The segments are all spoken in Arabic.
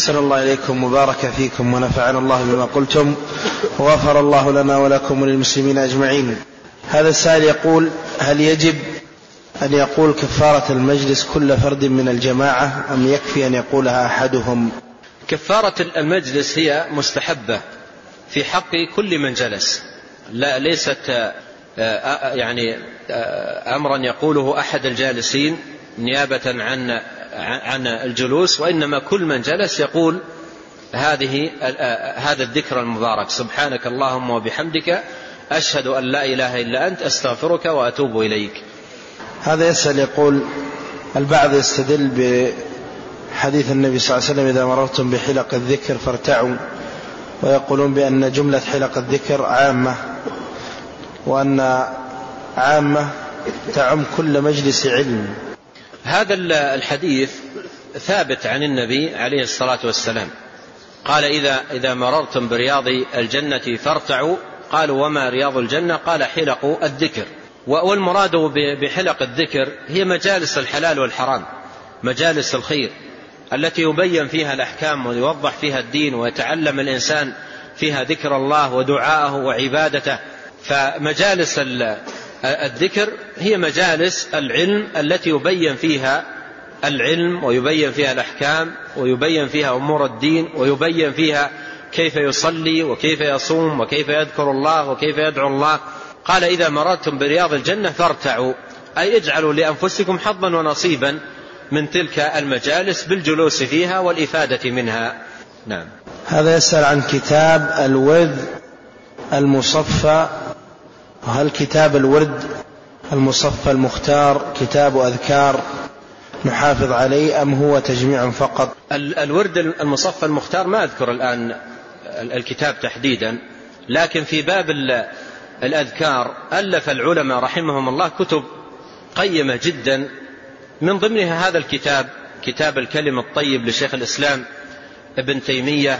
أحسن الله إليكم وبارك فيكم ونفعنا الله بما قلتم وغفر الله لنا ولكم وللمسلمين أجمعين. هذا السائل يقول هل يجب أن يقول كفارة المجلس كل فرد من الجماعة أم يكفي أن يقولها أحدهم؟ كفارة المجلس هي مستحبة في حق كل من جلس. لا ليست آه، آه، يعني آه، أمرا يقوله أحد الجالسين نيابة عن عن الجلوس وإنما كل من جلس يقول هذه هذا الذكر المبارك. سبحانك اللهم وبحمدك أشهد أن لا إله إلا أنت أستغفرك وأتوب إليك. هذا يسأل يقول البعض يستدل بحديث النبي صلى الله عليه وسلم إذا مررتم بحلق الذكر فارتعوا ويقولون بأن جملة حلق الذكر عامة وأن عامة تعم كل مجلس علم. هذا الحديث ثابت عن النبي عليه الصلاة والسلام. قال إذا إذا مررتم برياض الجنة فارتعوا. قالوا وما رياض الجنة؟ قال حلق الذكر. والمراد بحلق الذكر هي مجالس الحلال والحرام مجالس الخير التي يبين فيها الأحكام ويوضح فيها الدين ويتعلم الإنسان فيها ذكر الله ودعاءه وعبادته. فمجالس الذكر هي مجالس العلم التي يبين فيها العلم ويبين فيها الأحكام ويبين فيها أمور الدين ويبين فيها كيف يصلي وكيف يصوم وكيف يذكر الله وكيف يدعو الله. قال إذا مررتم برياض الجنة فارتعوا أي اجعلوا لأنفسكم حظا ونصيبا من تلك المجالس بالجلوس فيها والإفادة منها. نعم. هذا يسأل عن كتاب الورد المصفى هل كتاب الورد المصفى المختار كتاب أذكار نحافظ عليه أم هو تجميع فقط؟ الورد المصفى المختار ما أذكر الآن الكتاب تحديدا لكن في باب الأذكار ألف العلماء رحمهم الله كتب قيمة جدا من ضمنها هذا الكتاب كتاب الكلم الطيب لشيخ الإسلام ابن تيمية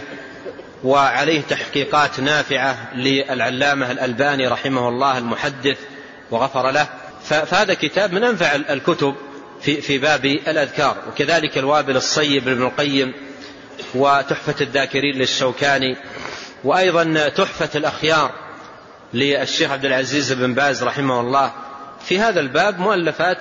وعليه تحقيقات نافعة للعلامة الألباني رحمه الله المحدث وغفر له. فهذا كتاب من أنفع الكتب في, في باب الأذكار. وكذلك الوابل الصيب لابن القيم وتحفة الذاكرين للشوكاني وأيضا تحفة الأخيار للشيخ عبد العزيز بن باز رحمه الله. في هذا الباب مؤلفات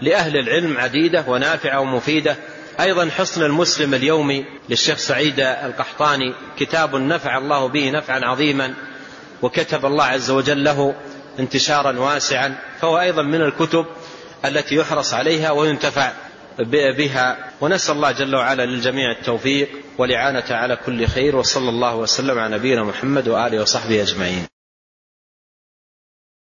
لأهل العلم عديدة ونافعة ومفيدة. أيضا حصن المسلم اليومي للشيخ سعيد القحطاني كتاب نفع الله به نفعا عظيما وكتب الله عز وجل له انتشارا واسعا فهو أيضا من الكتب التي يحرص عليها وينتفع بها. ونسأل الله جل وعلا للجميع التوفيق والإعانة على كل خير وصلى الله وسلم على نبينا محمد وآله وصحبه أجمعين.